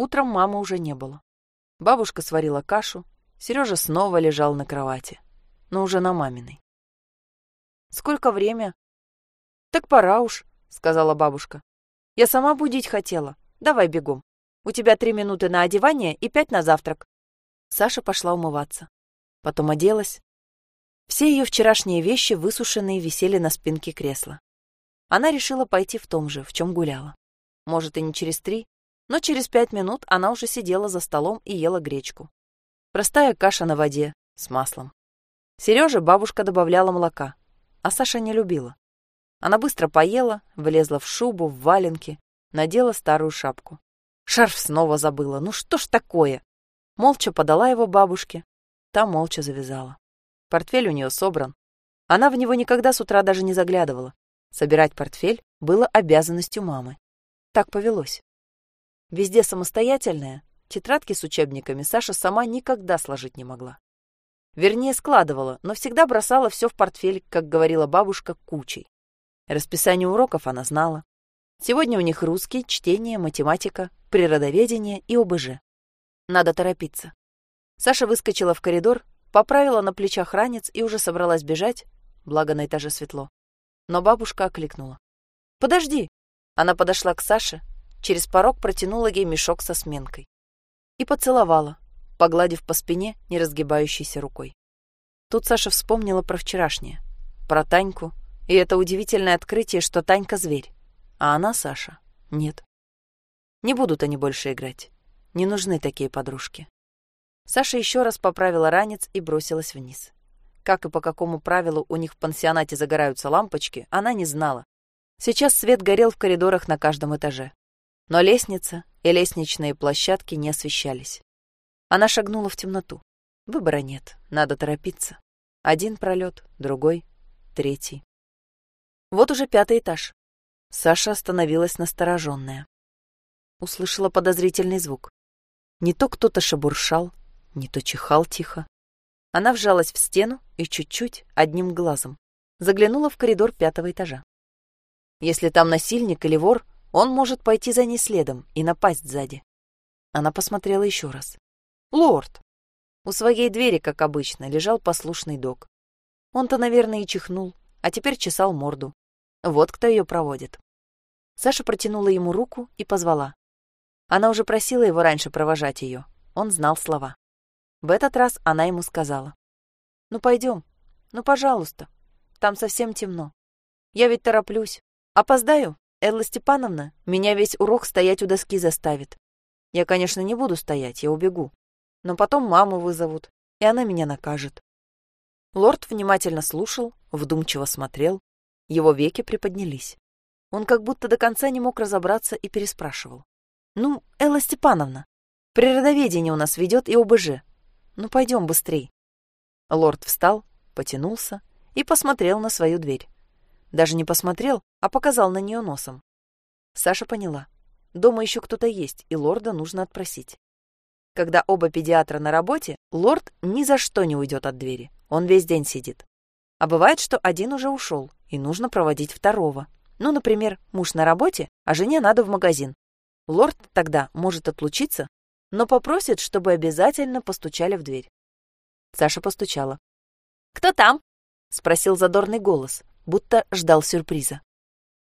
Утром мамы уже не было. Бабушка сварила кашу, Сережа снова лежал на кровати, но уже на маминой. «Сколько время?» «Так пора уж», — сказала бабушка. «Я сама будить хотела. Давай бегом. У тебя три минуты на одевание и пять на завтрак». Саша пошла умываться. Потом оделась. Все ее вчерашние вещи, высушенные, висели на спинке кресла. Она решила пойти в том же, в чем гуляла. Может, и не через три, но через пять минут она уже сидела за столом и ела гречку. Простая каша на воде с маслом. Сереже бабушка добавляла молока, а Саша не любила. Она быстро поела, влезла в шубу, в валенки, надела старую шапку. Шарф снова забыла. Ну что ж такое? Молча подала его бабушке. Та молча завязала. Портфель у нее собран. Она в него никогда с утра даже не заглядывала. Собирать портфель было обязанностью мамы. Так повелось. Везде самостоятельная, тетрадки с учебниками Саша сама никогда сложить не могла. Вернее, складывала, но всегда бросала все в портфель, как говорила бабушка, кучей. Расписание уроков она знала. Сегодня у них русский, чтение, математика, природоведение и ОБЖ. Надо торопиться. Саша выскочила в коридор, поправила на плечах ранец и уже собралась бежать, благо на этаже светло. Но бабушка окликнула. «Подожди!» Она подошла к Саше, через порог протянула ей мешок со сменкой. И поцеловала, погладив по спине неразгибающейся рукой. Тут Саша вспомнила про вчерашнее, про Таньку, и это удивительное открытие, что Танька — зверь, а она, Саша, нет. Не будут они больше играть. Не нужны такие подружки. Саша еще раз поправила ранец и бросилась вниз. Как и по какому правилу у них в пансионате загораются лампочки, она не знала. Сейчас свет горел в коридорах на каждом этаже. Но лестница и лестничные площадки не освещались. Она шагнула в темноту. Выбора нет, надо торопиться. Один пролет, другой, третий. Вот уже пятый этаж. Саша остановилась настороженная. Услышала подозрительный звук. Не то кто-то шебуршал, не то чихал тихо. Она вжалась в стену и чуть-чуть, одним глазом, заглянула в коридор пятого этажа. Если там насильник или вор, он может пойти за ней следом и напасть сзади. Она посмотрела еще раз. «Лорд!» У своей двери, как обычно, лежал послушный док. Он-то, наверное, и чихнул, а теперь чесал морду. Вот кто ее проводит. Саша протянула ему руку и позвала. Она уже просила его раньше провожать ее. Он знал слова. В этот раз она ему сказала. «Ну, пойдем. Ну, пожалуйста. Там совсем темно. Я ведь тороплюсь. Опоздаю. Элла Степановна меня весь урок стоять у доски заставит. Я, конечно, не буду стоять, я убегу. Но потом маму вызовут, и она меня накажет. Лорд внимательно слушал, вдумчиво смотрел. Его веки приподнялись. Он как будто до конца не мог разобраться и переспрашивал. «Ну, Элла Степановна, природоведение у нас ведет и ОБЖ. Ну, пойдем быстрей». Лорд встал, потянулся и посмотрел на свою дверь. Даже не посмотрел, а показал на нее носом. Саша поняла. Дома еще кто-то есть, и лорда нужно отпросить. Когда оба педиатра на работе, лорд ни за что не уйдет от двери. Он весь день сидит. А бывает, что один уже ушел, и нужно проводить второго. Ну, например, муж на работе, а жене надо в магазин. Лорд тогда может отлучиться, но попросит, чтобы обязательно постучали в дверь. Саша постучала. «Кто там?» — спросил задорный голос, будто ждал сюрприза.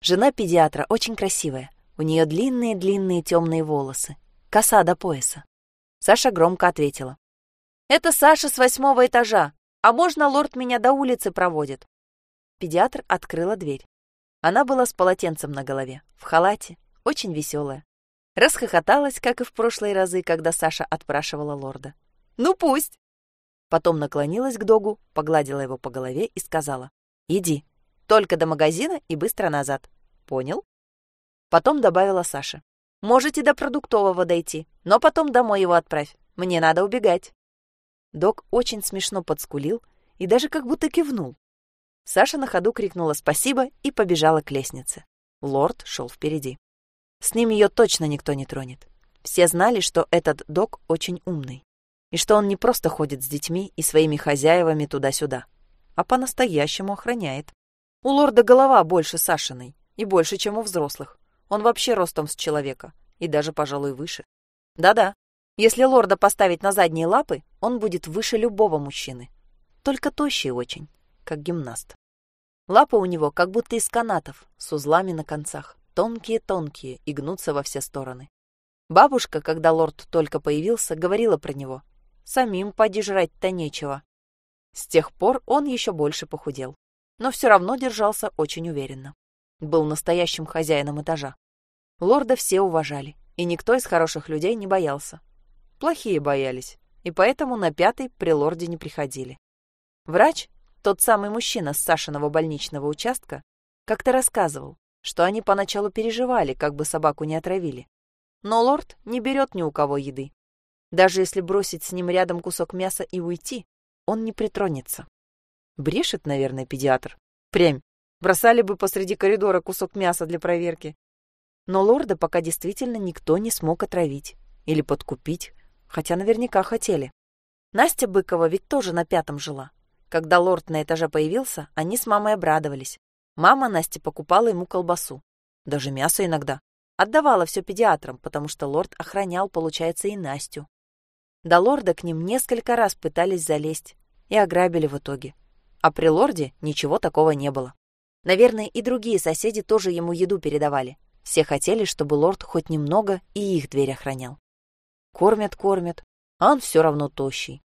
Жена педиатра очень красивая. У нее длинные-длинные темные волосы. Коса до пояса. Саша громко ответила. «Это Саша с восьмого этажа. А можно лорд меня до улицы проводит?» Педиатр открыла дверь. Она была с полотенцем на голове, в халате, очень веселая. Расхохоталась, как и в прошлые разы, когда Саша отпрашивала лорда. «Ну пусть!» Потом наклонилась к догу, погладила его по голове и сказала. «Иди, только до магазина и быстро назад. Понял? Потом добавила Саша. Можете до продуктового дойти, но потом домой его отправь. Мне надо убегать. Док очень смешно подскулил и даже как будто кивнул. Саша на ходу крикнула «спасибо» и побежала к лестнице. Лорд шел впереди. С ним ее точно никто не тронет. Все знали, что этот док очень умный, и что он не просто ходит с детьми и своими хозяевами туда-сюда, а по-настоящему охраняет. У лорда голова больше Сашиной и больше, чем у взрослых. Он вообще ростом с человека и даже, пожалуй, выше. Да-да, если лорда поставить на задние лапы, он будет выше любого мужчины. Только тощий очень, как гимнаст. Лапы у него как будто из канатов, с узлами на концах, тонкие-тонкие и гнутся во все стороны. Бабушка, когда лорд только появился, говорила про него. Самим поди жрать-то нечего. С тех пор он еще больше похудел, но все равно держался очень уверенно. Был настоящим хозяином этажа. Лорда все уважали, и никто из хороших людей не боялся. Плохие боялись, и поэтому на пятый при лорде не приходили. Врач, тот самый мужчина с Сашиного больничного участка, как-то рассказывал, что они поначалу переживали, как бы собаку не отравили. Но лорд не берет ни у кого еды. Даже если бросить с ним рядом кусок мяса и уйти, он не притронется. Брешет, наверное, педиатр. Прям. Бросали бы посреди коридора кусок мяса для проверки. Но лорда пока действительно никто не смог отравить или подкупить, хотя наверняка хотели. Настя Быкова ведь тоже на пятом жила. Когда лорд на этаже появился, они с мамой обрадовались. Мама Насте покупала ему колбасу. Даже мясо иногда. Отдавала все педиатрам, потому что лорд охранял, получается, и Настю. До лорда к ним несколько раз пытались залезть и ограбили в итоге. А при лорде ничего такого не было. Наверное, и другие соседи тоже ему еду передавали. Все хотели, чтобы лорд хоть немного и их дверь охранял. Кормят, кормят, а он все равно тощий.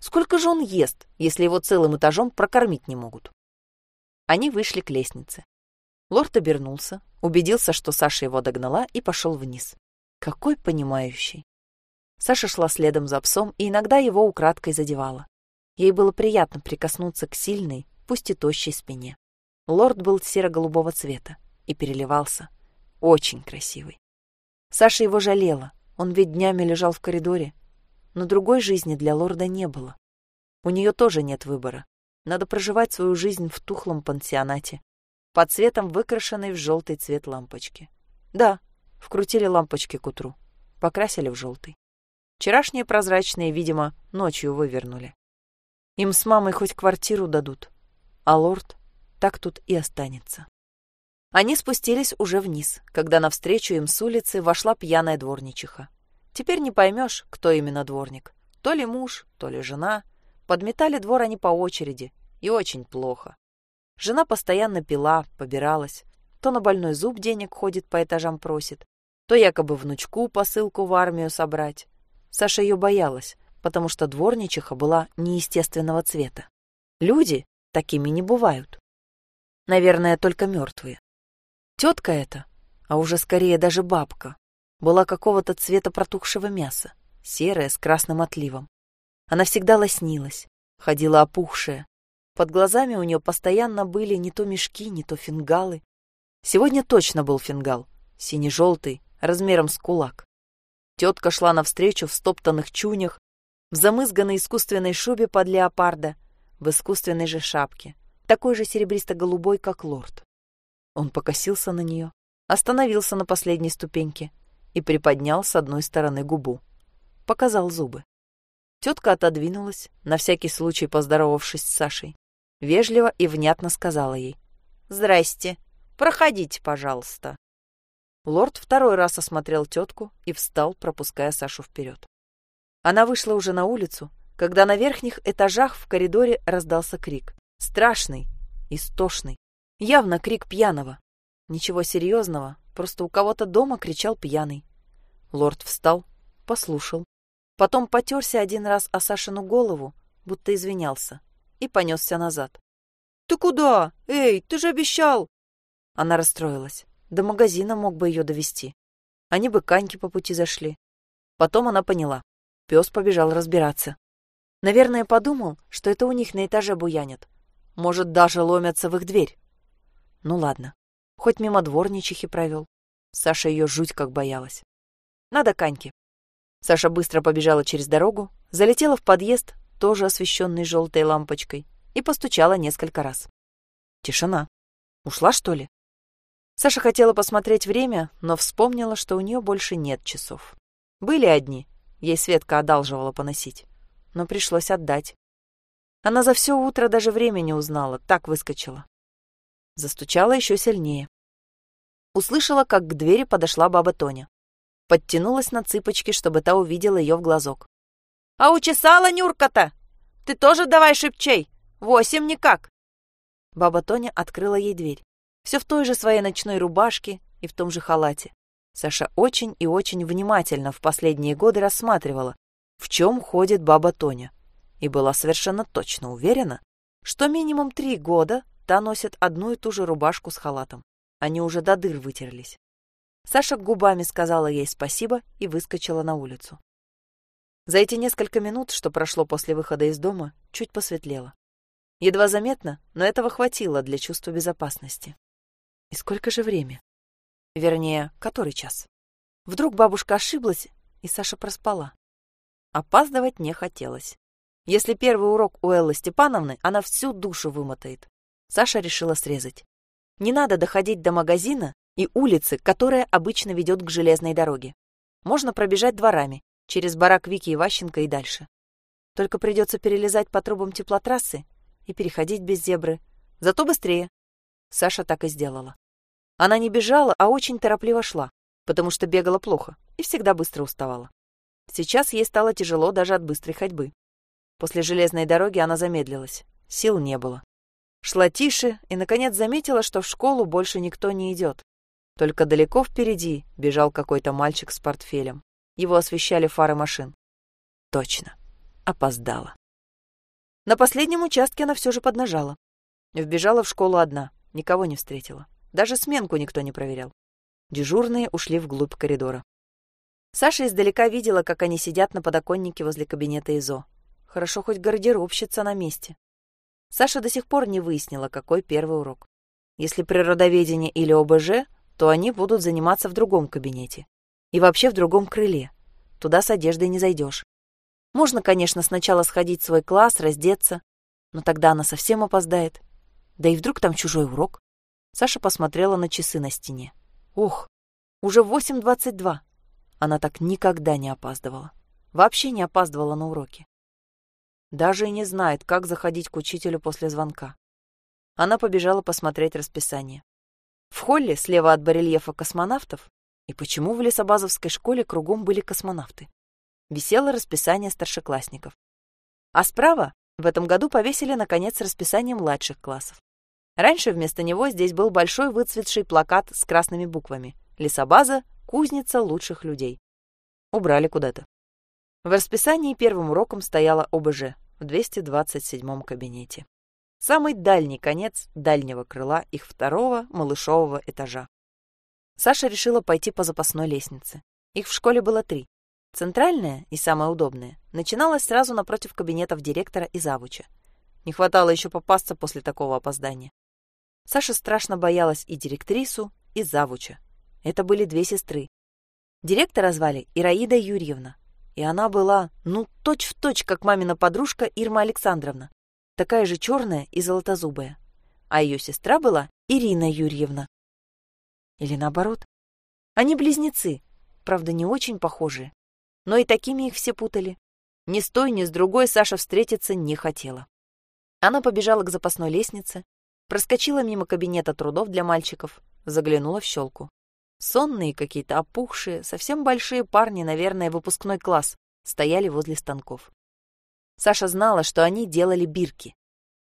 Сколько же он ест, если его целым этажом прокормить не могут? Они вышли к лестнице. Лорд обернулся, убедился, что Саша его догнала, и пошел вниз. Какой понимающий. Саша шла следом за псом и иногда его украдкой задевала. Ей было приятно прикоснуться к сильной, пусть и тощей спине. Лорд был серо-голубого цвета и переливался. Очень красивый. Саша его жалела, он ведь днями лежал в коридоре. Но другой жизни для лорда не было. У нее тоже нет выбора. Надо проживать свою жизнь в тухлом пансионате, под цветом выкрашенной в желтый цвет лампочки. Да, вкрутили лампочки к утру, покрасили в желтый. Вчерашние прозрачные, видимо, ночью вывернули. Им с мамой хоть квартиру дадут, а лорд так тут и останется. Они спустились уже вниз, когда навстречу им с улицы вошла пьяная дворничиха. Теперь не поймешь, кто именно дворник. То ли муж, то ли жена. Подметали двор они по очереди, и очень плохо. Жена постоянно пила, побиралась. То на больной зуб денег ходит, по этажам просит, то якобы внучку посылку в армию собрать. Саша ее боялась, потому что дворничиха была неестественного цвета. Люди такими не бывают. Наверное, только мертвые. Тетка эта, а уже скорее даже бабка, была какого-то цвета протухшего мяса, серая с красным отливом. Она всегда лоснилась, ходила опухшая. Под глазами у нее постоянно были не то мешки, не то фингалы. Сегодня точно был фингал, сине-желтый, размером с кулак. Тетка шла навстречу в стоптанных чунях, в замызганной искусственной шубе под леопарда, в искусственной же шапке, такой же серебристо-голубой, как лорд. Он покосился на нее, остановился на последней ступеньке и приподнял с одной стороны губу. Показал зубы. Тетка отодвинулась, на всякий случай поздоровавшись с Сашей. Вежливо и внятно сказала ей. «Здрасте. Проходите, пожалуйста». Лорд второй раз осмотрел тетку и встал, пропуская Сашу вперед. Она вышла уже на улицу, когда на верхних этажах в коридоре раздался крик. Страшный, истошный, явно крик пьяного. Ничего серьезного, просто у кого-то дома кричал пьяный. Лорд встал, послушал. Потом потерся один раз о Сашину голову, будто извинялся, и понесся назад. «Ты куда? Эй, ты же обещал!» Она расстроилась. До магазина мог бы ее довести. Они бы Каньки по пути зашли. Потом она поняла. Пес побежал разбираться. Наверное, подумал, что это у них на этаже буянят. Может, даже ломятся в их дверь. Ну ладно, хоть мимо дворничихи провел. Саша ее жуть как боялась. Надо Каньке. Саша быстро побежала через дорогу, залетела в подъезд, тоже освещенный желтой лампочкой, и постучала несколько раз. Тишина. Ушла, что ли? Саша хотела посмотреть время, но вспомнила, что у нее больше нет часов. Были одни, ей Светка одалживала поносить, но пришлось отдать. Она за все утро даже время не узнала, так выскочила. Застучала еще сильнее. Услышала, как к двери подошла баба Тоня. подтянулась на цыпочки, чтобы та увидела ее в глазок. «А учесала Нюрка-то? Ты тоже давай шепчей! Восемь никак!» Баба Тоня открыла ей дверь. Все в той же своей ночной рубашке и в том же халате. Саша очень и очень внимательно в последние годы рассматривала, в чем ходит баба Тоня, и была совершенно точно уверена, что минимум три года та носит одну и ту же рубашку с халатом. Они уже до дыр вытерлись. Саша губами сказала ей спасибо и выскочила на улицу. За эти несколько минут, что прошло после выхода из дома, чуть посветлело. Едва заметно, но этого хватило для чувства безопасности. И сколько же время? Вернее, который час? Вдруг бабушка ошиблась, и Саша проспала. Опаздывать не хотелось. Если первый урок у Эллы Степановны, она всю душу вымотает. Саша решила срезать. Не надо доходить до магазина и улицы, которая обычно ведет к железной дороге. Можно пробежать дворами, через барак Вики и и дальше. Только придется перелезать по трубам теплотрассы и переходить без зебры. Зато быстрее. Саша так и сделала. Она не бежала, а очень торопливо шла, потому что бегала плохо и всегда быстро уставала. Сейчас ей стало тяжело даже от быстрой ходьбы. После железной дороги она замедлилась. Сил не было. Шла тише и, наконец, заметила, что в школу больше никто не идет. Только далеко впереди бежал какой-то мальчик с портфелем. Его освещали фары машин. Точно. Опоздала. На последнем участке она все же поднажала. Вбежала в школу одна, никого не встретила. Даже сменку никто не проверял. Дежурные ушли вглубь коридора. Саша издалека видела, как они сидят на подоконнике возле кабинета ИЗО. Хорошо, хоть гардеробщица на месте. Саша до сих пор не выяснила, какой первый урок. Если природоведение или ОБЖ, то они будут заниматься в другом кабинете. И вообще в другом крыле. Туда с одеждой не зайдешь. Можно, конечно, сначала сходить в свой класс, раздеться, но тогда она совсем опоздает. Да и вдруг там чужой урок. Саша посмотрела на часы на стене. Ух, уже 8.22. Она так никогда не опаздывала. Вообще не опаздывала на уроки. Даже и не знает, как заходить к учителю после звонка. Она побежала посмотреть расписание. В холле, слева от барельефа космонавтов, и почему в лесобазовской школе кругом были космонавты, висело расписание старшеклассников. А справа в этом году повесили, наконец, расписание младших классов. Раньше вместо него здесь был большой выцветший плакат с красными буквами «Лесобаза Кузница лучших людей. Убрали куда-то. В расписании первым уроком стояла ОБЖ в 227 кабинете. Самый дальний конец дальнего крыла их второго малышового этажа. Саша решила пойти по запасной лестнице. Их в школе было три. Центральная и самая удобная начиналась сразу напротив кабинетов директора и завуча. Не хватало еще попасться после такого опоздания. Саша страшно боялась и директрису, и завуча, это были две сестры. Директора звали Ираида Юрьевна, и она была, ну, точь-в-точь, точь, как мамина подружка Ирма Александровна, такая же черная и золотозубая. А ее сестра была Ирина Юрьевна. Или наоборот. Они близнецы, правда, не очень похожие. Но и такими их все путали. Ни с той, ни с другой Саша встретиться не хотела. Она побежала к запасной лестнице, проскочила мимо кабинета трудов для мальчиков, заглянула в щелку. Сонные какие-то, опухшие, совсем большие парни, наверное, выпускной класс, стояли возле станков. Саша знала, что они делали бирки.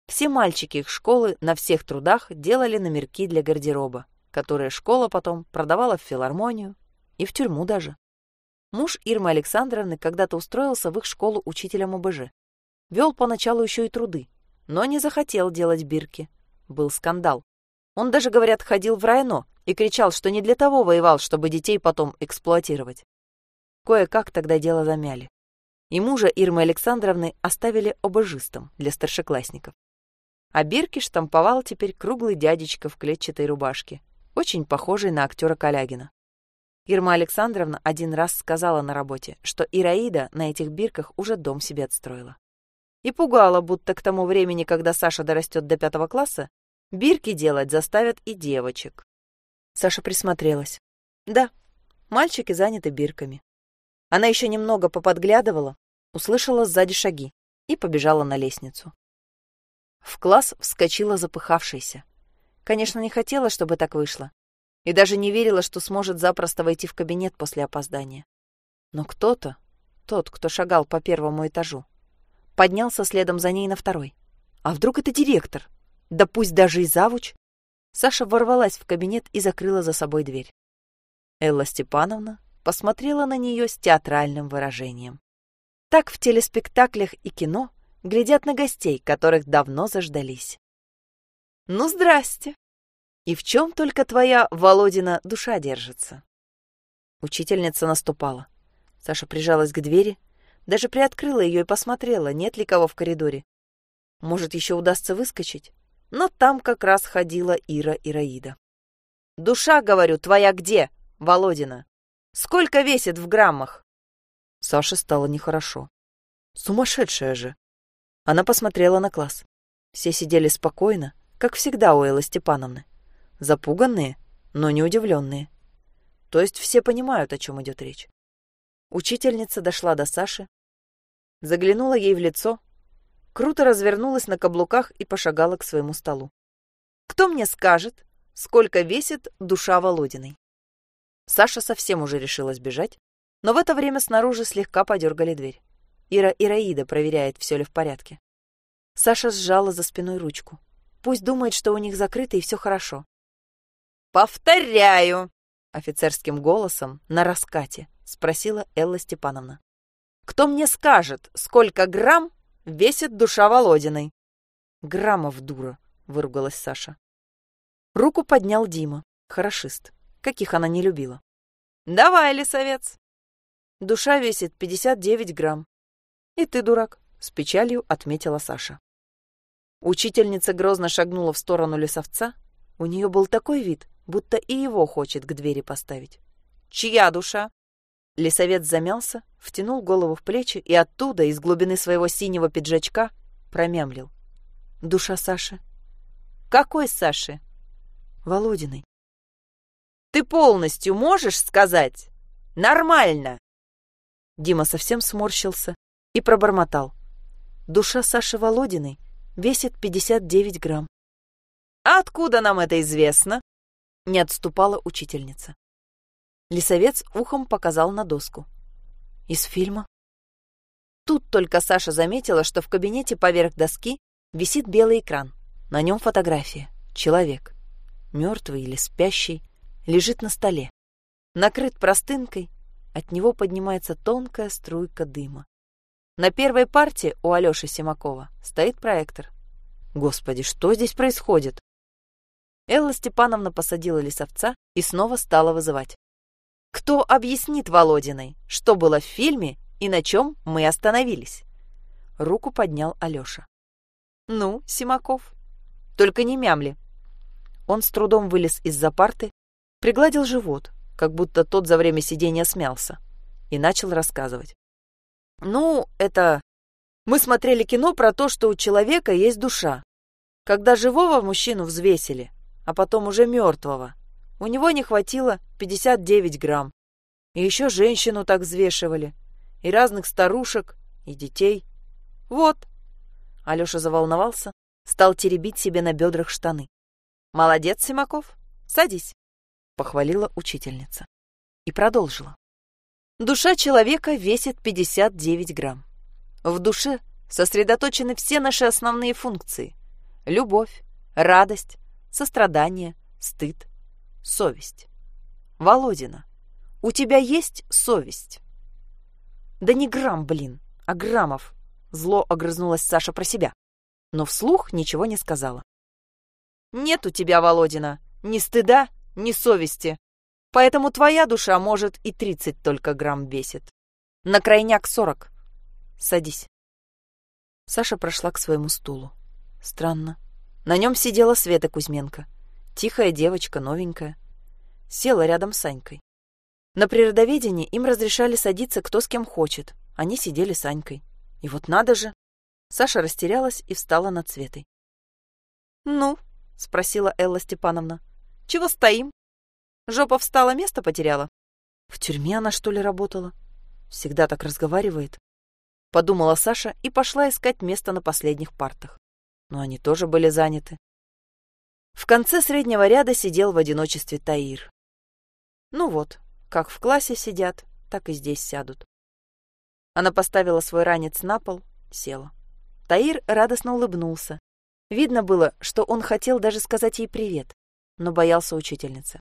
Все мальчики их школы на всех трудах делали номерки для гардероба, которые школа потом продавала в филармонию и в тюрьму даже. Муж Ирмы Александровны когда-то устроился в их школу учителем ОБЖ. Вел поначалу еще и труды, но не захотел делать бирки. Был скандал. Он даже, говорят, ходил в районо и кричал, что не для того воевал, чтобы детей потом эксплуатировать. Кое-как тогда дело замяли. И мужа Ирмы Александровны оставили обожистом для старшеклассников. А Бирки штамповал теперь круглый дядечка в клетчатой рубашке, очень похожий на актера Калягина. Ирма Александровна один раз сказала на работе, что Ираида на этих бирках уже дом себе отстроила. И пугала, будто к тому времени, когда Саша дорастет до пятого класса, Бирки делать заставят и девочек. Саша присмотрелась. Да, мальчики заняты бирками. Она еще немного поподглядывала, услышала сзади шаги и побежала на лестницу. В класс вскочила запыхавшаяся. Конечно, не хотела, чтобы так вышло. и даже не верила, что сможет запросто войти в кабинет после опоздания. Но кто-то, тот, кто шагал по первому этажу, поднялся следом за ней на второй. А вдруг это директор? Да пусть даже и завуч. Саша ворвалась в кабинет и закрыла за собой дверь. Элла Степановна посмотрела на нее с театральным выражением. Так в телеспектаклях и кино глядят на гостей, которых давно заждались. «Ну, здрасте! И в чем только твоя, Володина, душа держится?» Учительница наступала. Саша прижалась к двери, даже приоткрыла ее и посмотрела, нет ли кого в коридоре. Может, еще удастся выскочить? Но там как раз ходила Ира Ираида. «Душа, говорю, твоя где, Володина? Сколько весит в граммах?» Саше стало нехорошо. Сумасшедшая же. Она посмотрела на класс. Все сидели спокойно, как всегда у Эллы Степановны. Запуганные, но не удивленные. То есть все понимают, о чем идет речь. Учительница дошла до Саши, заглянула ей в лицо, круто развернулась на каблуках и пошагала к своему столу. «Кто мне скажет, сколько весит душа Володиной?» Саша совсем уже решилась бежать, но в это время снаружи слегка подергали дверь. Ира Ираида проверяет, все ли в порядке. Саша сжала за спиной ручку. Пусть думает, что у них закрыто и все хорошо. «Повторяю!» — офицерским голосом на раскате спросила Элла Степановна. «Кто мне скажет, сколько грамм весит душа Володиной?» «Граммов, дура!» — выругалась Саша. Руку поднял Дима, хорошист, каких она не любила. «Давай, лесовец!» Душа весит 59 грамм. «И ты, дурак!» — с печалью отметила Саша. Учительница грозно шагнула в сторону лесовца. У нее был такой вид, будто и его хочет к двери поставить. «Чья душа?» Лесовец замялся, втянул голову в плечи и оттуда, из глубины своего синего пиджачка, промямлил. «Душа Саши». «Какой Саши?» «Володиной». «Ты полностью можешь сказать? Нормально!» Дима совсем сморщился и пробормотал. «Душа Саши Володиной весит 59 грамм». «А откуда нам это известно?» Не отступала учительница. Лисовец ухом показал на доску. «Из фильма?» Тут только Саша заметила, что в кабинете поверх доски висит белый экран. На нем фотография. Человек. Мертвый или спящий. Лежит на столе. Накрыт простынкой. От него поднимается тонкая струйка дыма. На первой партии у Алёши Симакова стоит проектор. Господи, что здесь происходит? Элла Степановна посадила лесовца и снова стала вызывать. Кто объяснит Володиной, что было в фильме и на чем мы остановились? Руку поднял Алёша. Ну, Симаков, только не мямли. Он с трудом вылез из-за парты, пригладил живот, как будто тот за время сидения смялся, и начал рассказывать. Ну, это... Мы смотрели кино про то, что у человека есть душа. Когда живого мужчину взвесили, а потом уже мертвого, у него не хватило 59 грамм. И еще женщину так взвешивали. И разных старушек, и детей. Вот. Алеша заволновался, стал теребить себе на бедрах штаны. «Молодец, Симаков, садись», — похвалила учительница. И продолжила. Душа человека весит 59 грамм. В душе сосредоточены все наши основные функции. Любовь, радость, сострадание, стыд, совесть. Володина, у тебя есть совесть? Да не грамм, блин, а граммов. Зло огрызнулась Саша про себя, но вслух ничего не сказала. Нет у тебя, Володина, ни стыда, ни совести. Поэтому твоя душа, может, и тридцать только грамм весит. На крайняк сорок. Садись. Саша прошла к своему стулу. Странно. На нем сидела Света Кузьменко. Тихая девочка, новенькая. Села рядом с Анькой. На природоведении им разрешали садиться кто с кем хочет. Они сидели с Анькой. И вот надо же. Саша растерялась и встала над Светой. «Ну?» — спросила Элла Степановна. «Чего стоим? Жопа встала, место потеряла?» «В тюрьме она, что ли, работала? Всегда так разговаривает». Подумала Саша и пошла искать место на последних партах. Но они тоже были заняты. В конце среднего ряда сидел в одиночестве Таир. Ну вот, как в классе сидят, так и здесь сядут. Она поставила свой ранец на пол, села. Таир радостно улыбнулся. Видно было, что он хотел даже сказать ей привет, но боялся учительницы.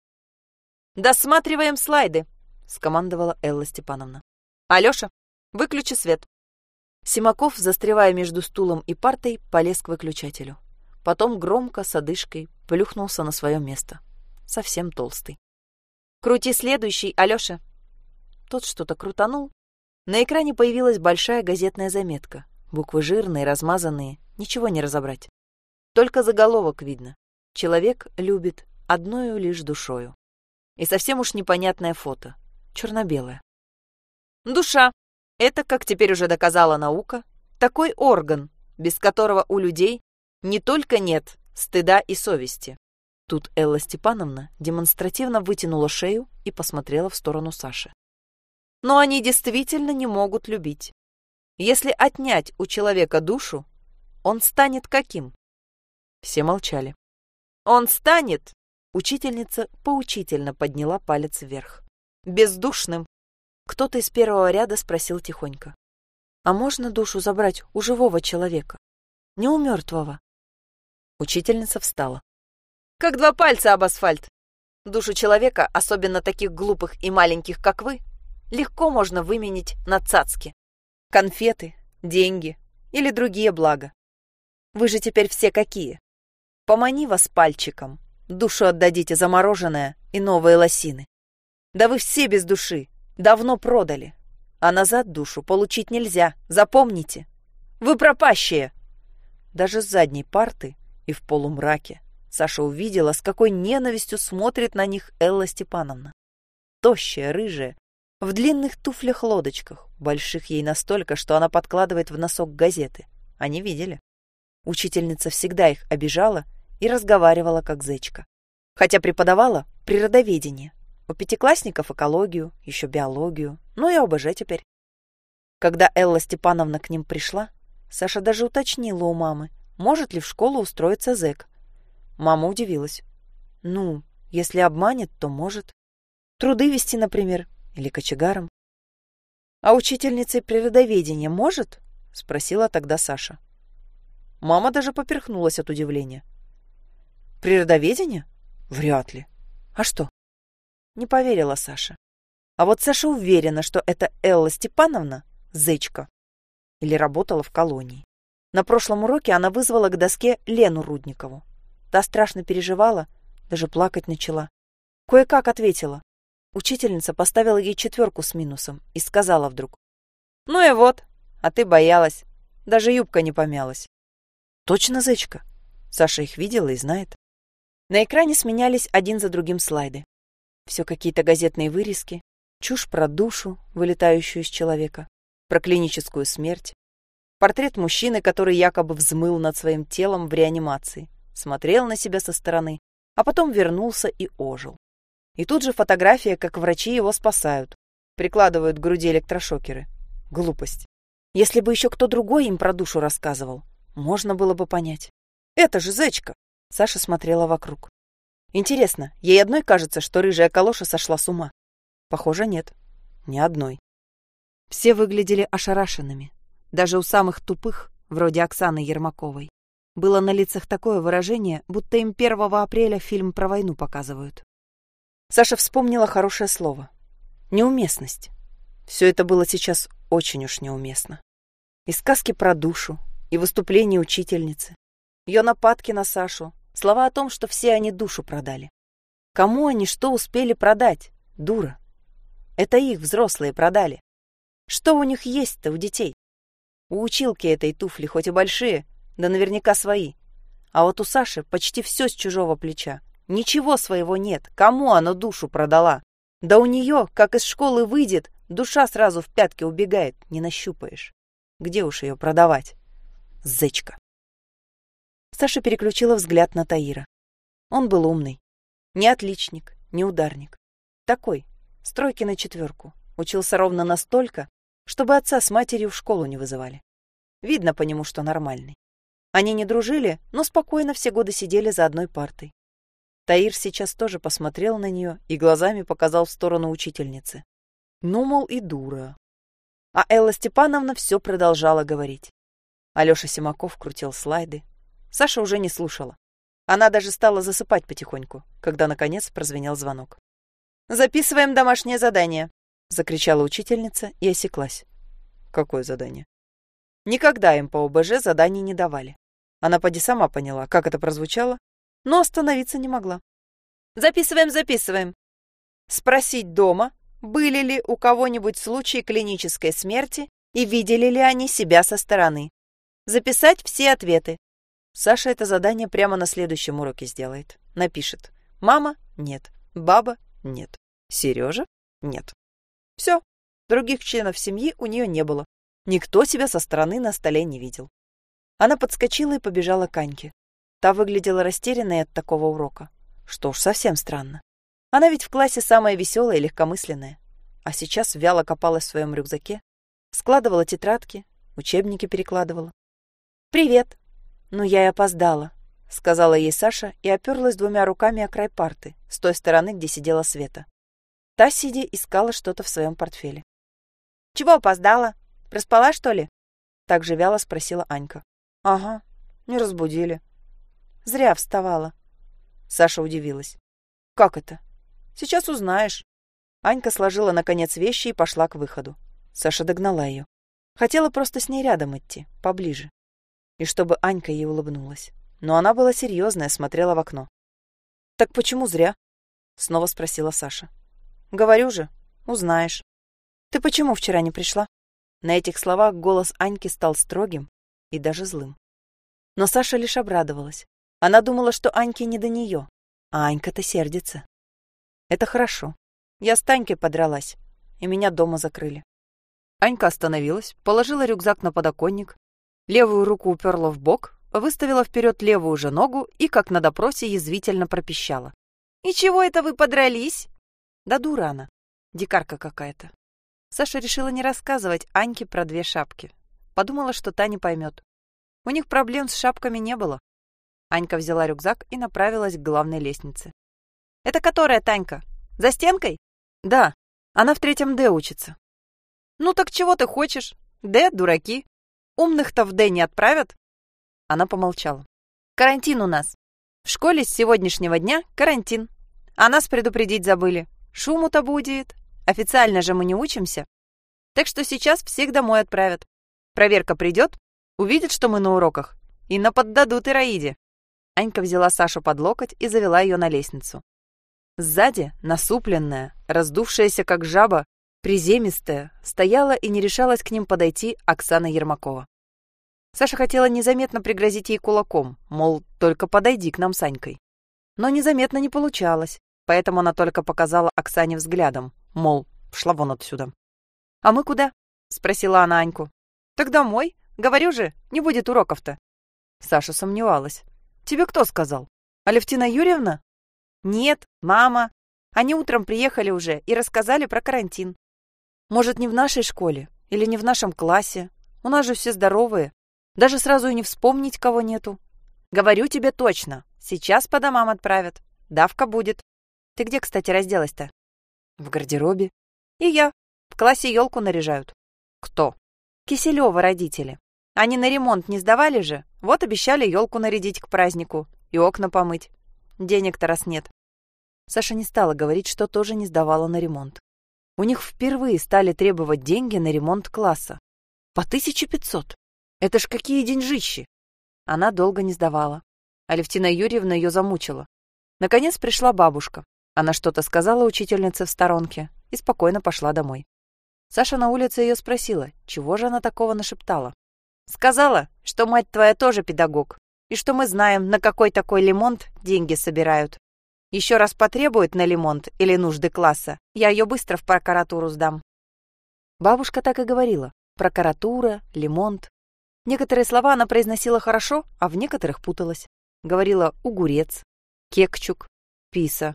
«Досматриваем слайды!» — скомандовала Элла Степановна. «Алёша, выключи свет!» Симаков, застревая между стулом и партой, полез к выключателю. Потом громко, с одышкой, плюхнулся на свое место. Совсем толстый. «Крути следующий, Алёша!» Тот что-то крутанул. На экране появилась большая газетная заметка. Буквы жирные, размазанные, ничего не разобрать. Только заголовок видно. Человек любит одною лишь душою. И совсем уж непонятное фото. Черно-белое. Душа — это, как теперь уже доказала наука, такой орган, без которого у людей не только нет стыда и совести. Тут Элла Степановна демонстративно вытянула шею и посмотрела в сторону Саши. Но они действительно не могут любить. Если отнять у человека душу, он станет каким? Все молчали. Он станет Учительница поучительно подняла палец вверх. «Бездушным!» Кто-то из первого ряда спросил тихонько. «А можно душу забрать у живого человека? Не у мертвого?» Учительница встала. «Как два пальца об асфальт! Душу человека, особенно таких глупых и маленьких, как вы, легко можно выменить на цацки. Конфеты, деньги или другие блага. Вы же теперь все какие? Помани вас пальчиком, Душу отдадите замороженное и новые лосины. Да вы все без души, давно продали. А назад душу получить нельзя, запомните. Вы пропащие!» Даже с задней парты и в полумраке Саша увидела, с какой ненавистью смотрит на них Элла Степановна. Тощая, рыжая, в длинных туфлях-лодочках, больших ей настолько, что она подкладывает в носок газеты. Они видели. Учительница всегда их обижала и разговаривала как зечка. Хотя преподавала природоведение. У пятиклассников экологию, еще биологию, ну и ОБЖ теперь. Когда Элла Степановна к ним пришла, Саша даже уточнила у мамы, может ли в школу устроиться зэк. Мама удивилась. Ну, если обманет, то может. Труды вести, например, или кочегаром. А учительницей природоведения может? Спросила тогда Саша. Мама даже поперхнулась от удивления. Природоведение? Вряд ли. А что? Не поверила Саша. А вот Саша уверена, что это Элла Степановна, зычка, или работала в колонии. На прошлом уроке она вызвала к доске Лену Рудникову. Та страшно переживала, даже плакать начала. Кое-как ответила. Учительница поставила ей четверку с минусом и сказала вдруг. «Ну и вот, а ты боялась. Даже юбка не помялась». «Точно, зычка?» Саша их видела и знает. На экране сменялись один за другим слайды. Все какие-то газетные вырезки, чушь про душу, вылетающую из человека, про клиническую смерть, портрет мужчины, который якобы взмыл над своим телом в реанимации, смотрел на себя со стороны, а потом вернулся и ожил. И тут же фотография, как врачи его спасают, прикладывают к груди электрошокеры. Глупость. Если бы еще кто другой им про душу рассказывал, можно было бы понять. Это же зечка. Саша смотрела вокруг. Интересно, ей одной кажется, что рыжая калоша сошла с ума? Похоже, нет. Ни одной. Все выглядели ошарашенными. Даже у самых тупых, вроде Оксаны Ермаковой, было на лицах такое выражение, будто им 1 апреля фильм про войну показывают. Саша вспомнила хорошее слово. Неуместность. Все это было сейчас очень уж неуместно. И сказки про душу, и выступления учительницы, ее нападки на Сашу, Слова о том, что все они душу продали. Кому они что успели продать? Дура. Это их взрослые продали. Что у них есть-то у детей? У училки этой туфли хоть и большие, да наверняка свои. А вот у Саши почти все с чужого плеча. Ничего своего нет. Кому она душу продала? Да у нее, как из школы выйдет, душа сразу в пятки убегает, не нащупаешь. Где уж ее продавать? Зечка. Саша переключила взгляд на Таира. Он был умный. Не отличник, не ударник. Такой, стройки на четверку. Учился ровно настолько, чтобы отца с матерью в школу не вызывали. Видно по нему, что нормальный. Они не дружили, но спокойно все годы сидели за одной партой. Таир сейчас тоже посмотрел на нее и глазами показал в сторону учительницы. Ну, мол, и дура. А Элла Степановна все продолжала говорить. Алёша Симаков крутил слайды. Саша уже не слушала. Она даже стала засыпать потихоньку, когда, наконец, прозвенел звонок. «Записываем домашнее задание», — закричала учительница и осеклась. «Какое задание?» Никогда им по ОБЖ заданий не давали. Она поди сама поняла, как это прозвучало, но остановиться не могла. «Записываем, записываем. Спросить дома, были ли у кого-нибудь случаи клинической смерти и видели ли они себя со стороны. Записать все ответы. Саша это задание прямо на следующем уроке сделает. Напишет. Мама? Нет. Баба? Нет. Сережа? Нет. Все. Других членов семьи у нее не было. Никто себя со стороны на столе не видел. Она подскочила и побежала к Аньке. Та выглядела растерянной от такого урока. Что уж совсем странно. Она ведь в классе самая веселая и легкомысленная. А сейчас вяло копалась в своем рюкзаке, складывала тетрадки, учебники перекладывала. «Привет!» «Ну, я и опоздала», — сказала ей Саша и оперлась двумя руками о край парты, с той стороны, где сидела Света. Та, сидя, искала что-то в своем портфеле. «Чего опоздала? Проспала, что ли?» Так же вяло спросила Анька. «Ага, не разбудили». Зря вставала. Саша удивилась. «Как это?» «Сейчас узнаешь». Анька сложила, наконец, вещи и пошла к выходу. Саша догнала ее. Хотела просто с ней рядом идти, поближе. И чтобы Анька ей улыбнулась. Но она была серьезная, смотрела в окно. «Так почему зря?» Снова спросила Саша. «Говорю же, узнаешь. Ты почему вчера не пришла?» На этих словах голос Аньки стал строгим и даже злым. Но Саша лишь обрадовалась. Она думала, что Аньке не до нее, а Анька-то сердится. Это хорошо. Я с Танькой подралась, и меня дома закрыли. Анька остановилась, положила рюкзак на подоконник, левую руку уперла в бок, выставила вперед левую же ногу и, как на допросе, язвительно пропищала. «И чего это вы подрались?» «Да дура она. Дикарка какая-то». Саша решила не рассказывать Аньке про две шапки. Подумала, что та не поймет. У них проблем с шапками не было. Анька взяла рюкзак и направилась к главной лестнице. «Это которая, Танька? За стенкой?» «Да. Она в третьем Д учится». «Ну так чего ты хочешь? Д, дураки. Умных-то в Д не отправят?» Она помолчала. «Карантин у нас. В школе с сегодняшнего дня карантин. А нас предупредить забыли. Шуму-то будет. Официально же мы не учимся. Так что сейчас всех домой отправят. Проверка придет, увидят, что мы на уроках, и наподдадут Ираиде». Анька взяла Сашу под локоть и завела ее на лестницу. Сзади, насупленная, раздувшаяся как жаба, приземистая, стояла и не решалась к ним подойти Оксана Ермакова. Саша хотела незаметно пригрозить ей кулаком, мол, только подойди к нам с Анькой. Но незаметно не получалось, поэтому она только показала Оксане взглядом, мол, шла вон отсюда. «А мы куда?» — спросила она Аньку. «Так домой. Говорю же, не будет уроков-то». Саша сомневалась. «Тебе кто сказал? Алевтина Юрьевна?» «Нет, мама. Они утром приехали уже и рассказали про карантин. Может, не в нашей школе или не в нашем классе. У нас же все здоровые. Даже сразу и не вспомнить, кого нету. Говорю тебе точно. Сейчас по домам отправят. Давка будет. Ты где, кстати, разделась-то? В гардеробе. И я. В классе елку наряжают. Кто? Киселева родители. Они на ремонт не сдавали же. Вот обещали елку нарядить к празднику и окна помыть. Денег-то раз нет. Саша не стала говорить, что тоже не сдавала на ремонт. У них впервые стали требовать деньги на ремонт класса. По 1500. Это ж какие деньжищи! Она долго не сдавала. Алевтина Юрьевна ее замучила. Наконец пришла бабушка. Она что-то сказала учительнице в сторонке и спокойно пошла домой. Саша на улице ее спросила, чего же она такого нашептала. Сказала, что мать твоя тоже педагог, и что мы знаем, на какой такой лимонт деньги собирают. Еще раз потребует на лимонт или нужды класса, я ее быстро в прокуратуру сдам. Бабушка так и говорила. Прокуратура, лимонт. Некоторые слова она произносила хорошо, а в некоторых путалась. Говорила «угурец», «кекчук», «писа».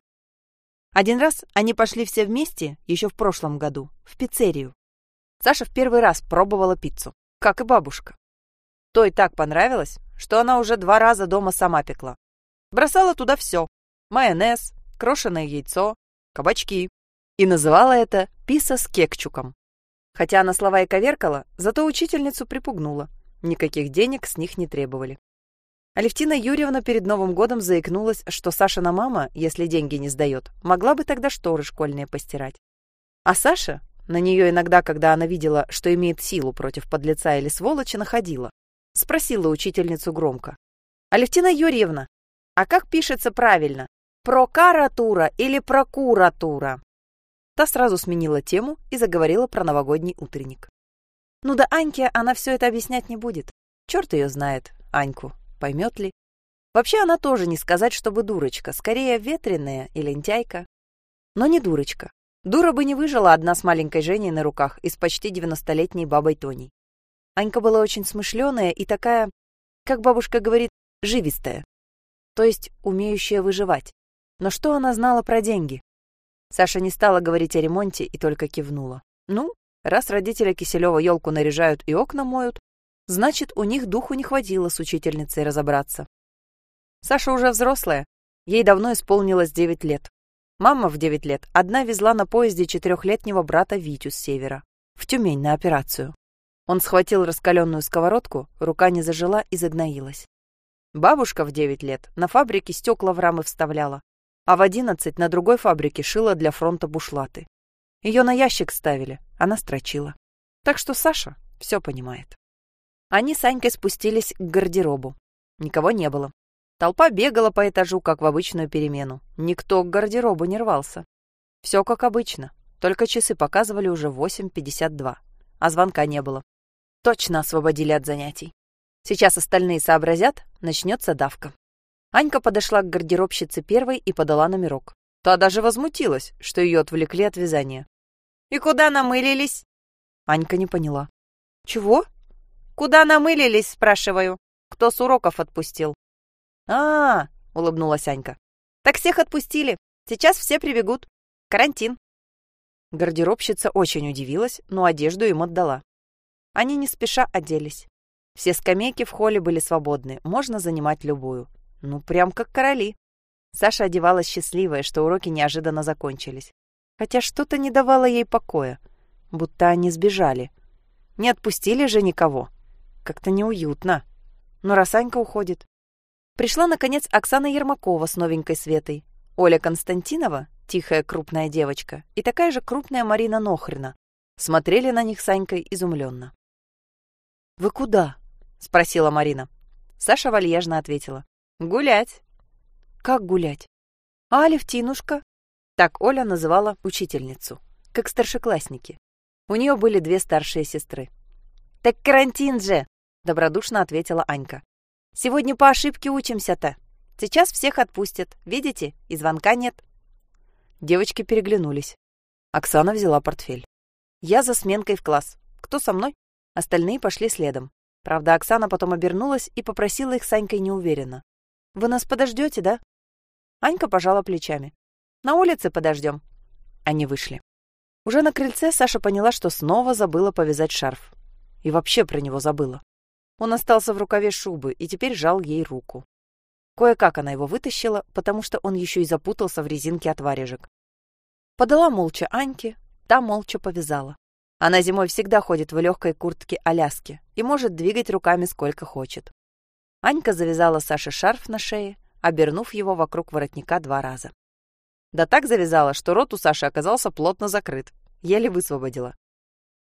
Один раз они пошли все вместе, еще в прошлом году, в пиццерию. Саша в первый раз пробовала пиццу, как и бабушка. То и так понравилось, что она уже два раза дома сама пекла. Бросала туда все. майонез, крошеное яйцо, кабачки. И называла это «писа с кекчуком». Хотя она слова и коверкала, зато учительницу припугнула. Никаких денег с них не требовали. Алевтина Юрьевна перед Новым годом заикнулась, что Сашина мама, если деньги не сдает, могла бы тогда шторы школьные постирать. А Саша, на нее иногда, когда она видела, что имеет силу против подлеца или сволочи, находила. Спросила учительницу громко. «Алевтина Юрьевна, а как пишется правильно? Прокаратура или прокуратура?» Та сразу сменила тему и заговорила про новогодний утренник. Ну да Аньке она все это объяснять не будет. Черт ее знает, Аньку, поймет ли. Вообще она тоже не сказать, чтобы дурочка, скорее ветреная и лентяйка. Но не дурочка. Дура бы не выжила одна с маленькой Женей на руках и с почти девяностолетней бабой Тоней. Анька была очень смышленая и такая, как бабушка говорит, живистая. То есть умеющая выживать. Но что она знала про деньги? Саша не стала говорить о ремонте и только кивнула. Ну, раз родители Киселева елку наряжают и окна моют, значит, у них духу не хватило с учительницей разобраться. Саша уже взрослая, ей давно исполнилось девять лет. Мама в девять лет одна везла на поезде четырехлетнего брата Витю с севера, в Тюмень на операцию. Он схватил раскаленную сковородку, рука не зажила и загноилась. Бабушка в девять лет на фабрике стекла в рамы вставляла, а в одиннадцать на другой фабрике шила для фронта бушлаты. Ее на ящик ставили, она строчила. Так что Саша все понимает. Они с Анькой спустились к гардеробу. Никого не было. Толпа бегала по этажу, как в обычную перемену. Никто к гардеробу не рвался. Все как обычно, только часы показывали уже 8.52, а звонка не было. Точно освободили от занятий. Сейчас остальные сообразят, начнется давка. Анька подошла к гардеробщице первой и подала номерок. Та даже возмутилась, что ее отвлекли от вязания. «И куда намылились?» Анька не поняла. «Чего?» «Куда намылились?» – спрашиваю. «Кто с уроков отпустил?» а, -а, -а улыбнулась Анька. «Так всех отпустили. Сейчас все прибегут. Карантин». Гардеробщица очень удивилась, но одежду им отдала. Они не спеша оделись. Все скамейки в холле были свободны, можно занимать любую. Ну, прям как короли. Саша одевалась счастливая, что уроки неожиданно закончились. Хотя что-то не давало ей покоя, будто они сбежали. Не отпустили же никого. Как-то неуютно. Но раз Анька уходит, Пришла, наконец, Оксана Ермакова с новенькой Светой. Оля Константинова, тихая крупная девочка, и такая же крупная Марина Нохрина. Смотрели на них с Анькой изумленно. «Вы куда?» — спросила Марина. Саша вальяжно ответила. «Гулять». «Как гулять?» «А Алевтинушка?» Так Оля называла учительницу, как старшеклассники. У нее были две старшие сестры. «Так карантин же!» — добродушно ответила Анька. Сегодня по ошибке учимся-то. Сейчас всех отпустят. Видите? И звонка нет. Девочки переглянулись. Оксана взяла портфель. Я за сменкой в класс. Кто со мной? Остальные пошли следом. Правда, Оксана потом обернулась и попросила их с Анькой неуверенно. «Вы нас подождете, да?» Анька пожала плечами. «На улице подождем». Они вышли. Уже на крыльце Саша поняла, что снова забыла повязать шарф. И вообще про него забыла. Он остался в рукаве шубы и теперь жал ей руку. Кое-как она его вытащила, потому что он еще и запутался в резинке от варежек. Подала молча Аньке, та молча повязала. Она зимой всегда ходит в легкой куртке Аляски и может двигать руками сколько хочет. Анька завязала Саше шарф на шее, обернув его вокруг воротника два раза. Да так завязала, что рот у Саши оказался плотно закрыт. Еле высвободила.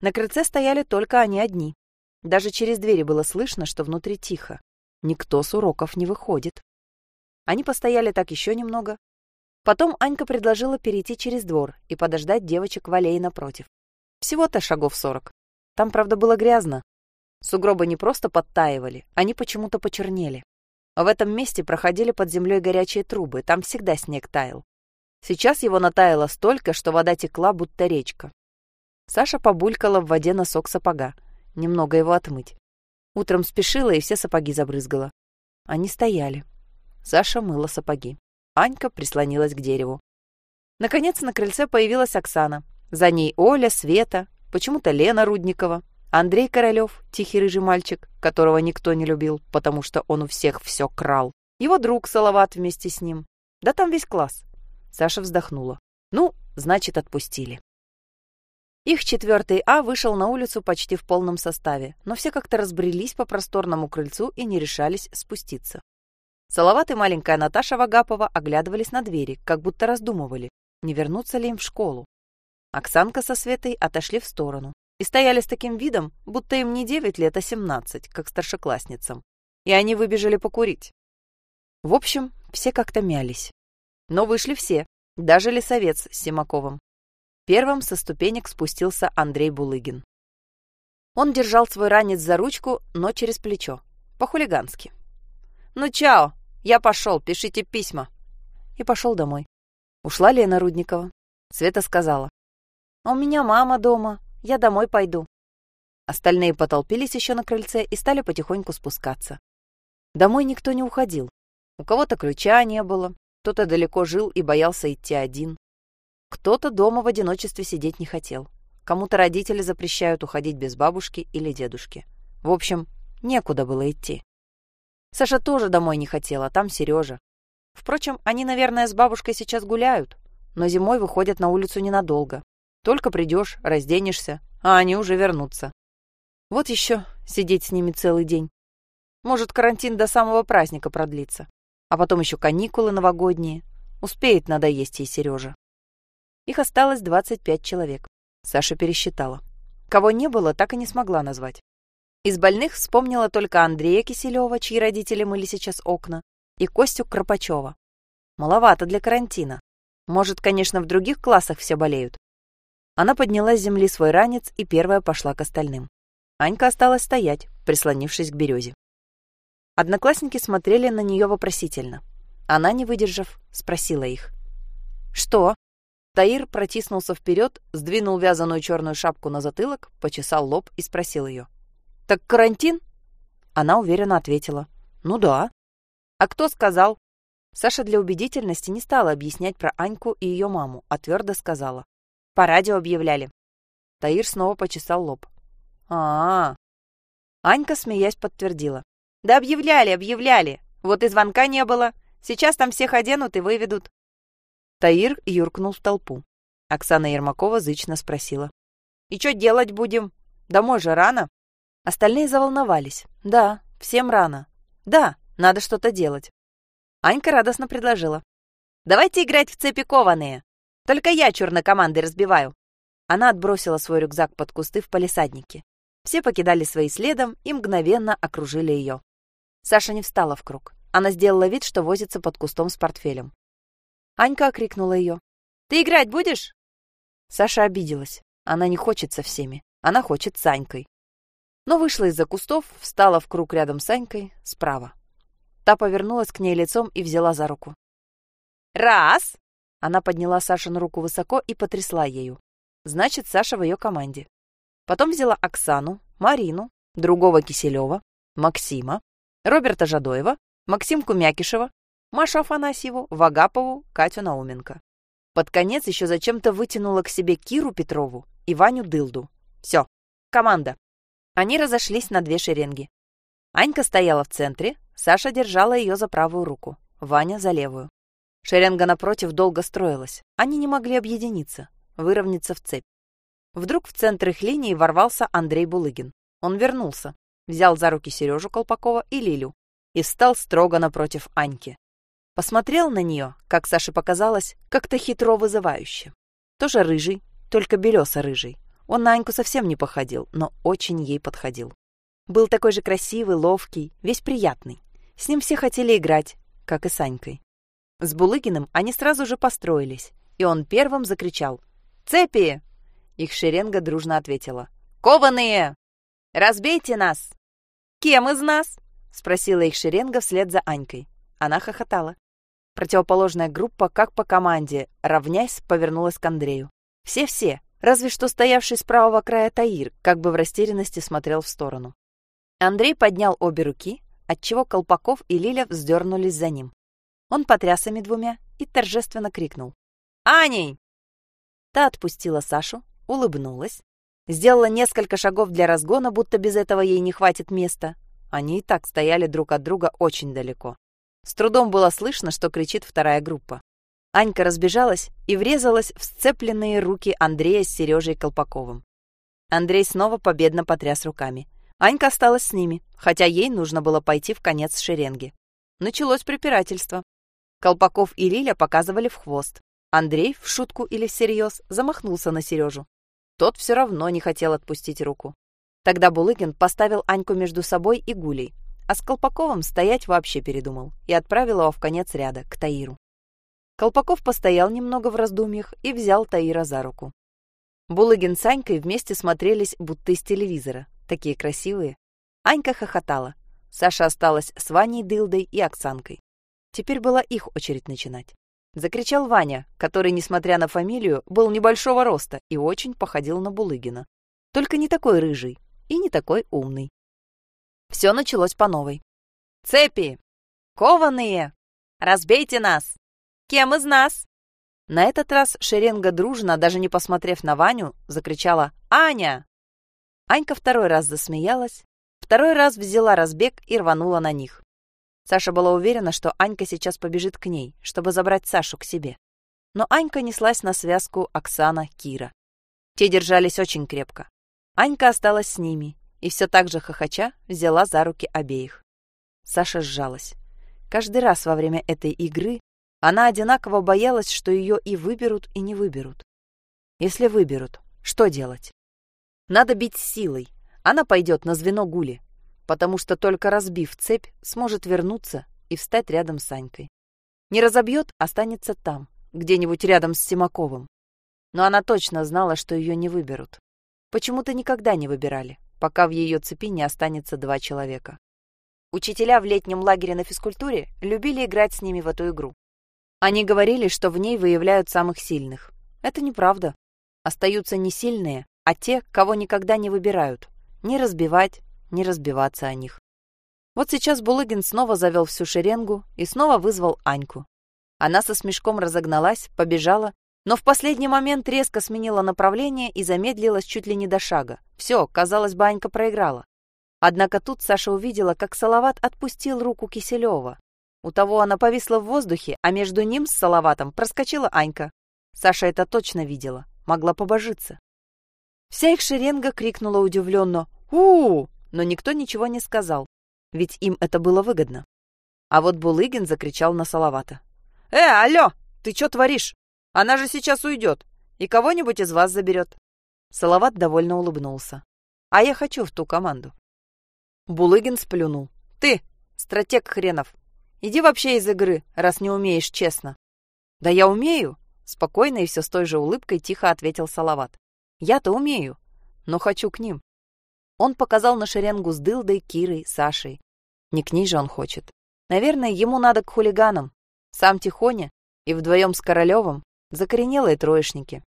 На крыльце стояли только они одни. Даже через двери было слышно, что внутри тихо. Никто с уроков не выходит. Они постояли так еще немного. Потом Анька предложила перейти через двор и подождать девочек в аллее напротив. Всего-то шагов сорок. Там, правда, было грязно. Сугробы не просто подтаивали, они почему-то почернели. В этом месте проходили под землей горячие трубы, там всегда снег таял. Сейчас его натаяло столько, что вода текла, будто речка. Саша побулькала в воде носок сапога немного его отмыть. Утром спешила и все сапоги забрызгала. Они стояли. Саша мыла сапоги. Анька прислонилась к дереву. Наконец на крыльце появилась Оксана. За ней Оля, Света, почему-то Лена Рудникова, Андрей Королёв, тихий рыжий мальчик, которого никто не любил, потому что он у всех все крал. Его друг Салават вместе с ним. Да там весь класс. Саша вздохнула. Ну, значит, отпустили. Их четвертый А вышел на улицу почти в полном составе, но все как-то разбрелись по просторному крыльцу и не решались спуститься. Салават и маленькая Наташа Вагапова оглядывались на двери, как будто раздумывали, не вернуться ли им в школу. Оксанка со Светой отошли в сторону и стояли с таким видом, будто им не девять лет, а семнадцать, как старшеклассницам. И они выбежали покурить. В общем, все как-то мялись. Но вышли все, даже лесовец с Симаковым. Первым со ступенек спустился Андрей Булыгин. Он держал свой ранец за ручку, но через плечо. По-хулигански. «Ну, чао! Я пошел, пишите письма!» И пошел домой. Ушла Лена Рудникова. Света сказала. «А у меня мама дома. Я домой пойду». Остальные потолпились еще на крыльце и стали потихоньку спускаться. Домой никто не уходил. У кого-то ключа не было, кто-то далеко жил и боялся идти один. Кто-то дома в одиночестве сидеть не хотел. Кому-то родители запрещают уходить без бабушки или дедушки. В общем, некуда было идти. Саша тоже домой не хотела, там Сережа. Впрочем, они, наверное, с бабушкой сейчас гуляют, но зимой выходят на улицу ненадолго. Только придешь, разденешься, а они уже вернутся. Вот еще сидеть с ними целый день. Может, карантин до самого праздника продлится. А потом еще каникулы новогодние. Успеет надоесть ей Сережа. Их осталось 25 человек. Саша пересчитала. Кого не было, так и не смогла назвать. Из больных вспомнила только Андрея Киселева, чьи родители мыли сейчас окна, и Костю Кропачева. Маловато для карантина. Может, конечно, в других классах все болеют. Она подняла с земли свой ранец и первая пошла к остальным. Анька осталась стоять, прислонившись к березе. Одноклассники смотрели на нее вопросительно. Она, не выдержав, спросила их. «Что?» Таир протиснулся вперед, сдвинул вязаную черную шапку на затылок, почесал лоб и спросил ее. «Так карантин?» Она уверенно ответила. «Ну да». «А кто сказал?» Саша для убедительности не стала объяснять про Аньку и ее маму, а твердо сказала. «По радио объявляли». Таир снова почесал лоб. а, -а. Анька, смеясь, подтвердила. «Да объявляли, объявляли. Вот и звонка не было. Сейчас там всех оденут и выведут. Таир юркнул в толпу. Оксана Ермакова зычно спросила. «И что делать будем? Домой же рано?» Остальные заволновались. «Да, всем рано. Да, надо что-то делать». Анька радостно предложила. «Давайте играть в цепи кованые. Только я черной командой разбиваю». Она отбросила свой рюкзак под кусты в палисаднике. Все покидали свои следом и мгновенно окружили ее. Саша не встала в круг. Она сделала вид, что возится под кустом с портфелем. Анька окрикнула ее. «Ты играть будешь?» Саша обиделась. Она не хочет со всеми. Она хочет с Анькой. Но вышла из-за кустов, встала в круг рядом с Анькой, справа. Та повернулась к ней лицом и взяла за руку. «Раз!» Она подняла Сашину руку высоко и потрясла ею. Значит, Саша в ее команде. Потом взяла Оксану, Марину, другого Киселева, Максима, Роберта Жадоева, Максимку Мякишева, Машу Афанасьеву, Вагапову, Катю Науменко. Под конец еще зачем-то вытянула к себе Киру Петрову и Ваню Дылду. Все, команда. Они разошлись на две шеренги. Анька стояла в центре, Саша держала ее за правую руку, Ваня за левую. Шеренга напротив долго строилась. Они не могли объединиться, выровняться в цепь. Вдруг в центр их линии ворвался Андрей Булыгин. Он вернулся, взял за руки Сережу Колпакова и Лилю и встал строго напротив Аньки. Посмотрел на нее, как Саше показалось, как-то хитро вызывающе. Тоже рыжий, только белесо-рыжий. Он на Аньку совсем не походил, но очень ей подходил. Был такой же красивый, ловкий, весь приятный. С ним все хотели играть, как и с Анькой. С Булыгиным они сразу же построились, и он первым закричал «Цепи!» Их шеренга дружно ответила «Кованые! Разбейте нас!» «Кем из нас?» — спросила их шеренга вслед за Анькой. Она хохотала. Противоположная группа, как по команде, равняясь, повернулась к Андрею. Все-все, разве что стоявший с правого края Таир, как бы в растерянности смотрел в сторону. Андрей поднял обе руки, отчего Колпаков и Лиля вздернулись за ним. Он потряс ими двумя и торжественно крикнул. «Аней!» Та отпустила Сашу, улыбнулась, сделала несколько шагов для разгона, будто без этого ей не хватит места. Они и так стояли друг от друга очень далеко. С трудом было слышно, что кричит вторая группа. Анька разбежалась и врезалась в сцепленные руки Андрея с Сережей Колпаковым. Андрей снова победно потряс руками. Анька осталась с ними, хотя ей нужно было пойти в конец шеренги. Началось препирательство. Колпаков и Лиля показывали в хвост. Андрей, в шутку или всерьез, замахнулся на Сережу. Тот все равно не хотел отпустить руку. Тогда Булыгин поставил Аньку между собой и Гулей, а с Колпаковым стоять вообще передумал и отправил его в конец ряда, к Таиру. Колпаков постоял немного в раздумьях и взял Таира за руку. Булыгин с Анькой вместе смотрелись, будто из телевизора, такие красивые. Анька хохотала. Саша осталась с Ваней Дылдой и Оксанкой. Теперь была их очередь начинать. Закричал Ваня, который, несмотря на фамилию, был небольшого роста и очень походил на Булыгина. Только не такой рыжий и не такой умный. Все началось по новой. «Цепи! Кованые! Разбейте нас! Кем из нас?» На этот раз шеренга дружно, даже не посмотрев на Ваню, закричала «Аня!». Анька второй раз засмеялась, второй раз взяла разбег и рванула на них. Саша была уверена, что Анька сейчас побежит к ней, чтобы забрать Сашу к себе. Но Анька неслась на связку Оксана-Кира. Те держались очень крепко. Анька осталась с ними и все так же хохоча взяла за руки обеих. Саша сжалась. Каждый раз во время этой игры она одинаково боялась, что ее и выберут, и не выберут. Если выберут, что делать? Надо бить силой. Она пойдет на звено Гули, потому что только разбив цепь, сможет вернуться и встать рядом с Санькой. Не разобьет, останется там, где-нибудь рядом с Симаковым. Но она точно знала, что ее не выберут. Почему-то никогда не выбирали, пока в ее цепи не останется два человека. Учителя в летнем лагере на физкультуре любили играть с ними в эту игру. Они говорили, что в ней выявляют самых сильных. Это неправда. Остаются не сильные, а те, кого никогда не выбирают. Не разбивать, не разбиваться о них. Вот сейчас Булыгин снова завел всю шеренгу и снова вызвал Аньку. Она со смешком разогналась, побежала, но в последний момент резко сменила направление и замедлилась чуть ли не до шага. Все, казалось бы, Анька проиграла. Однако тут Саша увидела, как Салават отпустил руку Киселева. У того она повисла в воздухе, а между ним с Салаватом проскочила Анька. Саша это точно видела, могла побожиться. Вся их шеренга крикнула удивленно у, -у, -у но никто ничего не сказал, ведь им это было выгодно. А вот Булыгин закричал на Салавата. «Э, алло, ты что творишь? Она же сейчас уйдет и кого-нибудь из вас заберет». Салават довольно улыбнулся. «А я хочу в ту команду». Булыгин сплюнул. «Ты, стратег хренов, иди вообще из игры, раз не умеешь честно». «Да я умею», — спокойно и все с той же улыбкой тихо ответил Салават. «Я-то умею, но хочу к ним. Он показал на шеренгу с Дылдой, Кирой, Сашей. Не к ней же он хочет. Наверное, ему надо к хулиганам. Сам Тихоня и вдвоем с Королевым закоренелые троечники.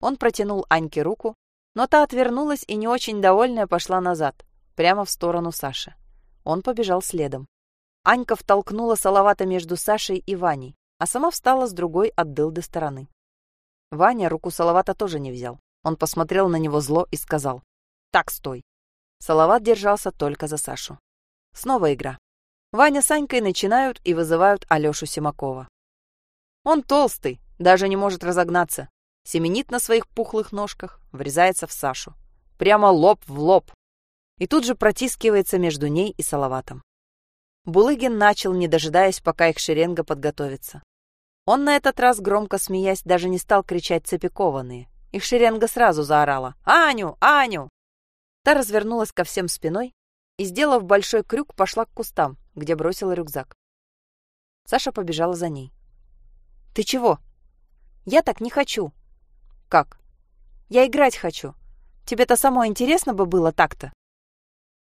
Он протянул Аньке руку, но та отвернулась и не очень довольная пошла назад, прямо в сторону Саши. Он побежал следом. Анька втолкнула Салавата между Сашей и Ваней, а сама встала с другой от дылды стороны. Ваня руку Салавата тоже не взял. Он посмотрел на него зло и сказал «Так, стой». Салават держался только за Сашу. Снова игра. Ваня с Анькой начинают и вызывают Алёшу Симакова. Он толстый, даже не может разогнаться. Семенит на своих пухлых ножках, врезается в Сашу. Прямо лоб в лоб. И тут же протискивается между ней и Салаватом. Булыгин начал, не дожидаясь, пока их шеренга подготовится. Он на этот раз, громко смеясь, даже не стал кричать цепикованные. Их шеренга сразу заорала «Аню! Аню!» Та развернулась ко всем спиной и, сделав большой крюк, пошла к кустам, где бросила рюкзак. Саша побежала за ней. «Ты чего?» «Я так не хочу». «Как?» «Я играть хочу. Тебе-то самое интересно бы было так-то?»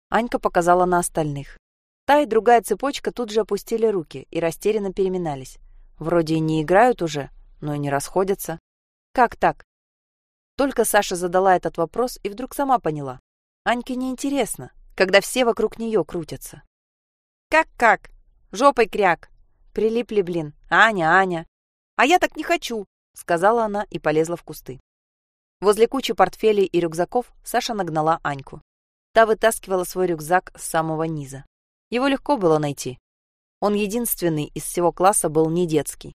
Анька показала на остальных. Та и другая цепочка тут же опустили руки и растерянно переминались. Вроде и не играют уже, но и не расходятся. Как так? Только Саша задала этот вопрос и вдруг сама поняла. Аньке неинтересно, когда все вокруг нее крутятся. «Как-как? Жопой кряк!» Прилипли, блин. «Аня, Аня!» «А я так не хочу!» — сказала она и полезла в кусты. Возле кучи портфелей и рюкзаков Саша нагнала Аньку. Та вытаскивала свой рюкзак с самого низа. Его легко было найти. Он единственный из всего класса был не детский.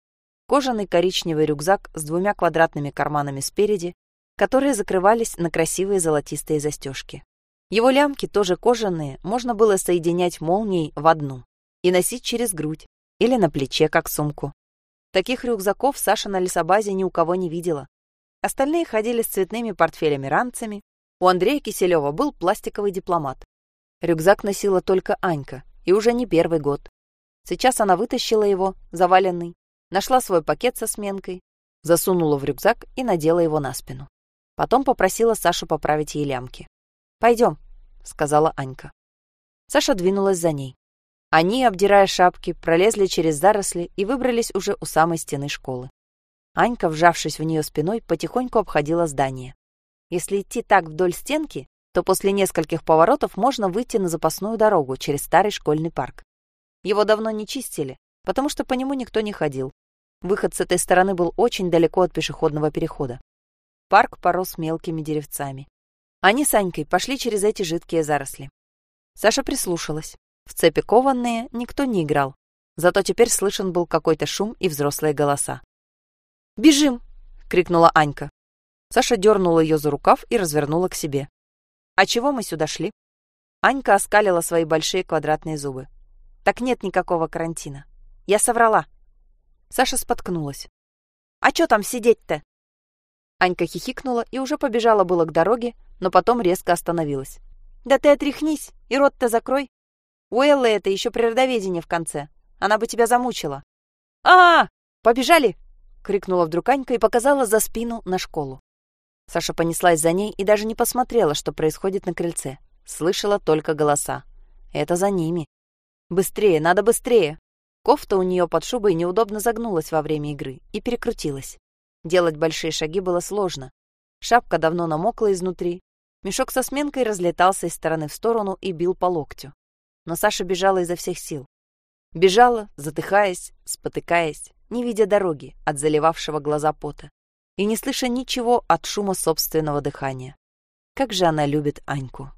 Кожаный коричневый рюкзак с двумя квадратными карманами спереди, которые закрывались на красивые золотистые застежки. Его лямки, тоже кожаные, можно было соединять молнией в одну и носить через грудь или на плече, как сумку. Таких рюкзаков Саша на лесобазе ни у кого не видела. Остальные ходили с цветными портфелями-ранцами. У Андрея Киселева был пластиковый дипломат. Рюкзак носила только Анька, и уже не первый год. Сейчас она вытащила его, заваленный, нашла свой пакет со сменкой, засунула в рюкзак и надела его на спину. Потом попросила Сашу поправить ей лямки. «Пойдем», — сказала Анька. Саша двинулась за ней. Они, обдирая шапки, пролезли через заросли и выбрались уже у самой стены школы. Анька, вжавшись в нее спиной, потихоньку обходила здание. Если идти так вдоль стенки, то после нескольких поворотов можно выйти на запасную дорогу через старый школьный парк. Его давно не чистили, потому что по нему никто не ходил. Выход с этой стороны был очень далеко от пешеходного перехода. Парк порос мелкими деревцами. Они с Анькой пошли через эти жидкие заросли. Саша прислушалась. В цепи кованные никто не играл. Зато теперь слышен был какой-то шум и взрослые голоса. «Бежим!» — крикнула Анька. Саша дернула ее за рукав и развернула к себе. «А чего мы сюда шли?» Анька оскалила свои большие квадратные зубы. «Так нет никакого карантина. Я соврала». Саша споткнулась. «А чё там сидеть-то?» Анька хихикнула и уже побежала было к дороге, но потом резко остановилась. «Да ты отряхнись и рот-то закрой. У Эллы это еще природоведение в конце. Она бы тебя замучила». «А, -а, -а Побежали!» — крикнула вдруг Анька и показала за спину на школу. Саша понеслась за ней и даже не посмотрела, что происходит на крыльце. Слышала только голоса. Это за ними. «Быстрее, надо быстрее!» Кофта у нее под шубой неудобно загнулась во время игры и перекрутилась. Делать большие шаги было сложно. Шапка давно намокла изнутри. Мешок со сменкой разлетался из стороны в сторону и бил по локтю. Но Саша бежала изо всех сил. Бежала, затыхаясь, спотыкаясь, не видя дороги от заливавшего глаза пота и не слыша ничего от шума собственного дыхания. Как же она любит Аньку.